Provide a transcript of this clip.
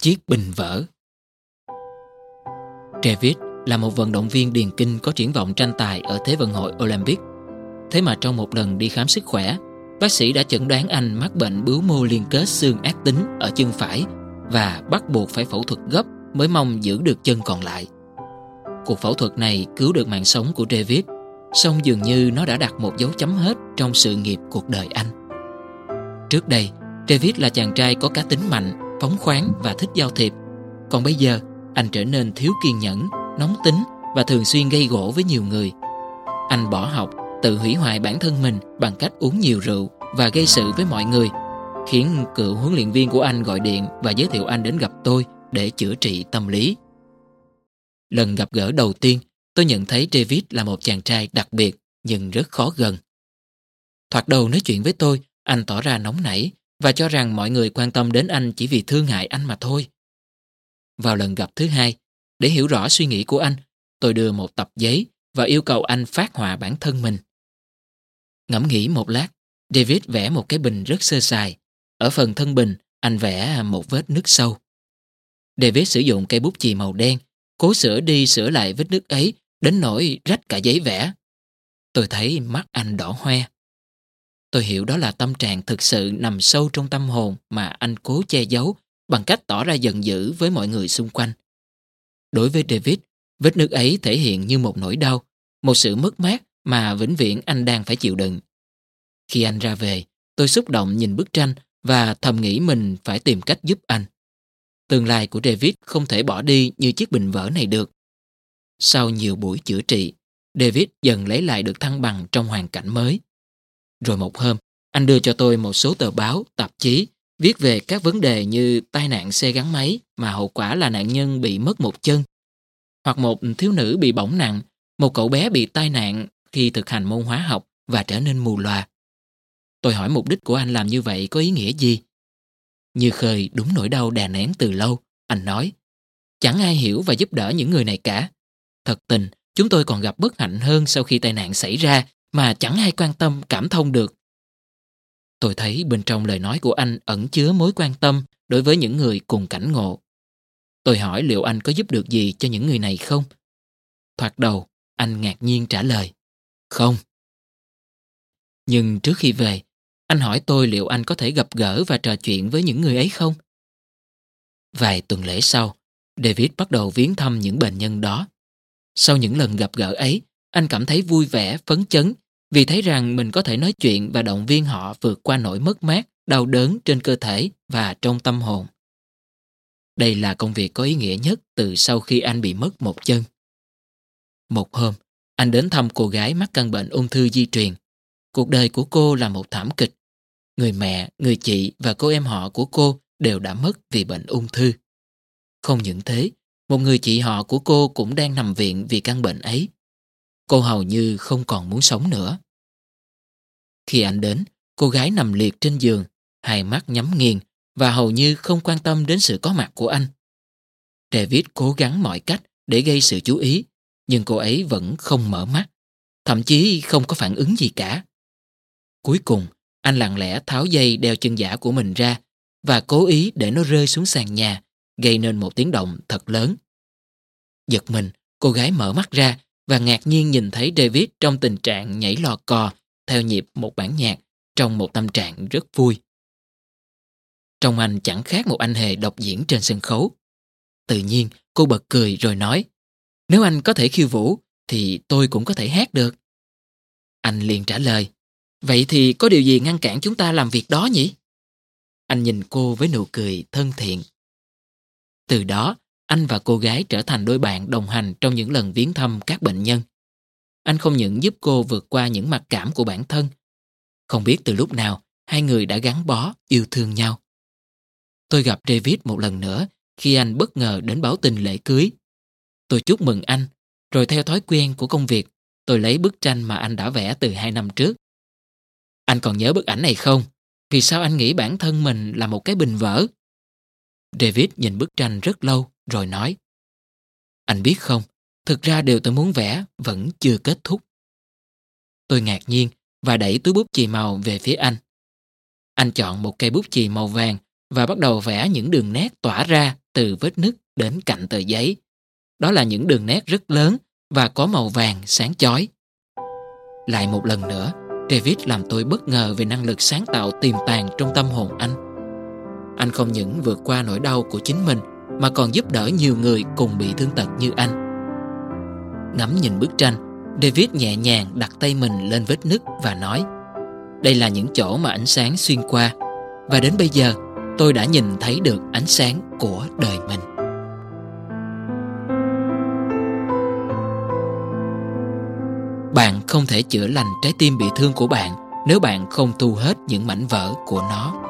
Chiếc bình vỡ David là một vận động viên điền kinh có triển vọng tranh tài ở Thế vận hội Olympic. Thế mà trong một lần đi khám sức khỏe, bác sĩ đã chẩn đoán anh mắc bệnh bướu mô liên kết xương ác tính ở chân phải và bắt buộc phải phẫu thuật gấp mới mong giữ được chân còn lại. Cuộc phẫu thuật này cứu được mạng sống của David, song dường như nó đã đặt một dấu chấm hết trong sự nghiệp cuộc đời anh. Trước đây, David là chàng trai có cá tính mạnh, phóng khoáng và thích giao thiệp. Còn bây giờ, anh trở nên thiếu kiên nhẫn, nóng tính và thường xuyên gây gỗ với nhiều người. Anh bỏ học, tự hủy hoại bản thân mình bằng cách uống nhiều rượu và gây sự với mọi người, khiến cựu huấn luyện viên của anh gọi điện và giới thiệu anh đến gặp tôi để chữa trị tâm lý. Lần gặp gỡ đầu tiên, tôi nhận thấy David là một chàng trai đặc biệt nhưng rất khó gần. Thoạt đầu nói chuyện với tôi, anh tỏ ra nóng nảy và cho rằng mọi người quan tâm đến anh chỉ vì thương hại anh mà thôi. Vào lần gặp thứ hai, để hiểu rõ suy nghĩ của anh, tôi đưa một tập giấy và yêu cầu anh phát họa bản thân mình. Ngẫm nghĩ một lát, David vẽ một cái bình rất sơ sài. Ở phần thân bình, anh vẽ một vết nứt sâu. David sử dụng cây bút chì màu đen, cố sửa đi sửa lại vết nứt ấy đến nỗi rách cả giấy vẽ. Tôi thấy mắt anh đỏ hoe. Tôi hiểu đó là tâm trạng thực sự nằm sâu trong tâm hồn mà anh cố che giấu bằng cách tỏ ra giận dữ với mọi người xung quanh. Đối với David, vết nứt ấy thể hiện như một nỗi đau, một sự mất mát mà vĩnh viễn anh đang phải chịu đựng. Khi anh ra về, tôi xúc động nhìn bức tranh và thầm nghĩ mình phải tìm cách giúp anh. Tương lai của David không thể bỏ đi như chiếc bình vỡ này được. Sau nhiều buổi chữa trị, David dần lấy lại được thăng bằng trong hoàn cảnh mới. Rồi một hôm, anh đưa cho tôi một số tờ báo, tạp chí viết về các vấn đề như tai nạn xe gắn máy mà hậu quả là nạn nhân bị mất một chân, hoặc một thiếu nữ bị bỏng nặng, một cậu bé bị tai nạn khi thực hành môn hóa học và trở nên mù loà. Tôi hỏi mục đích của anh làm như vậy có ý nghĩa gì? Như khơi đúng nỗi đau đè nén từ lâu, anh nói. Chẳng ai hiểu và giúp đỡ những người này cả. Thật tình, chúng tôi còn gặp bất hạnh hơn sau khi tai nạn xảy ra mà chẳng ai quan tâm cảm thông được Tôi thấy bên trong lời nói của anh ẩn chứa mối quan tâm đối với những người cùng cảnh ngộ. Tôi hỏi liệu anh có giúp được gì cho những người này không? Thoạt đầu, anh ngạc nhiên trả lời. Không. Nhưng trước khi về, anh hỏi tôi liệu anh có thể gặp gỡ và trò chuyện với những người ấy không? Vài tuần lễ sau, David bắt đầu viếng thăm những bệnh nhân đó. Sau những lần gặp gỡ ấy, anh cảm thấy vui vẻ, phấn chấn vì thấy rằng mình có thể nói chuyện và động viên họ vượt qua nỗi mất mát, đau đớn trên cơ thể và trong tâm hồn. Đây là công việc có ý nghĩa nhất từ sau khi anh bị mất một chân. Một hôm, anh đến thăm cô gái mắc căn bệnh ung thư di truyền. Cuộc đời của cô là một thảm kịch. Người mẹ, người chị và cô em họ của cô đều đã mất vì bệnh ung thư. Không những thế, một người chị họ của cô cũng đang nằm viện vì căn bệnh ấy. Cô hầu như không còn muốn sống nữa. Khi anh đến, cô gái nằm liệt trên giường, hai mắt nhắm nghiền và hầu như không quan tâm đến sự có mặt của anh. David cố gắng mọi cách để gây sự chú ý, nhưng cô ấy vẫn không mở mắt, thậm chí không có phản ứng gì cả. Cuối cùng, anh lặng lẽ tháo dây đeo chân giả của mình ra và cố ý để nó rơi xuống sàn nhà, gây nên một tiếng động thật lớn. Giật mình, cô gái mở mắt ra và ngạc nhiên nhìn thấy David trong tình trạng nhảy lò cò theo nhịp một bản nhạc trong một tâm trạng rất vui. Trong anh chẳng khác một anh hề độc diễn trên sân khấu. Tự nhiên cô bật cười rồi nói Nếu anh có thể khiêu vũ thì tôi cũng có thể hát được. Anh liền trả lời Vậy thì có điều gì ngăn cản chúng ta làm việc đó nhỉ? Anh nhìn cô với nụ cười thân thiện. Từ đó, anh và cô gái trở thành đôi bạn đồng hành trong những lần viếng thăm các bệnh nhân. Anh không những giúp cô vượt qua những mặc cảm của bản thân. Không biết từ lúc nào, hai người đã gắn bó, yêu thương nhau. Tôi gặp David một lần nữa khi anh bất ngờ đến báo tin lễ cưới. Tôi chúc mừng anh, rồi theo thói quen của công việc, tôi lấy bức tranh mà anh đã vẽ từ hai năm trước. Anh còn nhớ bức ảnh này không? Vì sao anh nghĩ bản thân mình là một cái bình vỡ? David nhìn bức tranh rất lâu rồi nói Anh biết không, thực ra điều tôi muốn vẽ vẫn chưa kết thúc. Tôi ngạc nhiên và đẩy túi bút chì màu về phía anh. Anh chọn một cây bút chì màu vàng và bắt đầu vẽ những đường nét tỏa ra từ vết nứt đến cạnh tờ giấy. Đó là những đường nét rất lớn và có màu vàng sáng chói. Lại một lần nữa, David làm tôi bất ngờ về năng lực sáng tạo tiềm tàng trong tâm hồn anh. Anh không những vượt qua nỗi đau của chính mình mà còn giúp đỡ nhiều người cùng bị thương tật như anh. Ngắm nhìn bức tranh, David nhẹ nhàng đặt tay mình lên vết nứt và nói Đây là những chỗ mà ánh sáng xuyên qua và đến bây giờ tôi đã nhìn thấy được ánh sáng của đời mình. Bạn không thể chữa lành trái tim bị thương của bạn nếu bạn không thu hết những mảnh vỡ của nó